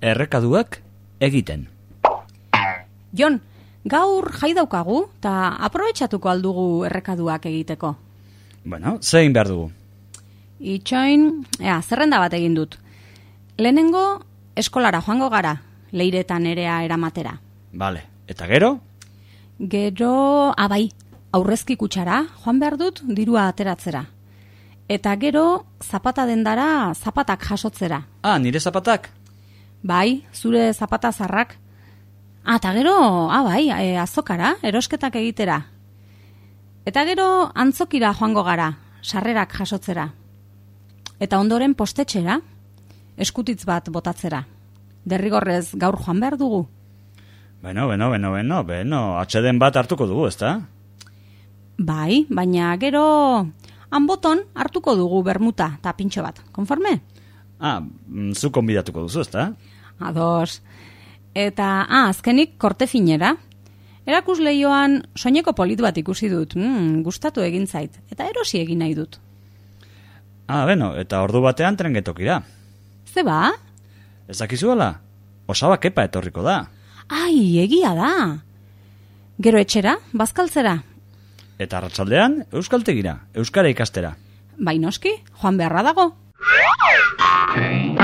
errekaduak egiten. Jon, gaur jai daukagu, eta aprobetxatuko aldugu errekaduak egiteko. Bueno, zein behar dugu? Itxoin, ea, zerrenda bat egin dut. Lehenengo, eskolara joango gara, leiretan erea eramatera. Bale, eta gero? Gero, abai, aurrezki kutsara, joan behar dut, dirua ateratzera. Eta gero, zapata dendara, zapatak jasotzera. Ah, nire zapatak? Bai, zure zapata zarrak. Ah, eta gero, ah, bai, e, azokara, erosketak egitera. Eta gero, antzokira joango gara, sarrerak jasotzera. Eta ondoren postetxera, eskutitz bat botatzera. Derrigorrez gaur joan behar dugu. Beno, beno, beno, beno, beno, atxeden bat hartuko dugu, ezta? Bai, baina gero hanboton hartuko dugu bermuta eta pintxo bat. Konforme? Ah, mm, zu konbidatuko duzu, ezta? Ados. Eta, ah, azkenik korte finera. Erakus lehioan soineko polit bat ikusi dut. Mm, gustatu egin zait. Eta erosi egin nahi dut. Ah, beno, eta ordu batean trengetokira. Ze ba? Ez dakizu ala? Osaba kepa etorriko da. Ai, egia da. Gero etxera, bazkaltzera. Eta arratsaldean euskaltegira, euskara ikastera. Bai noski, joan beharra dago. Okay.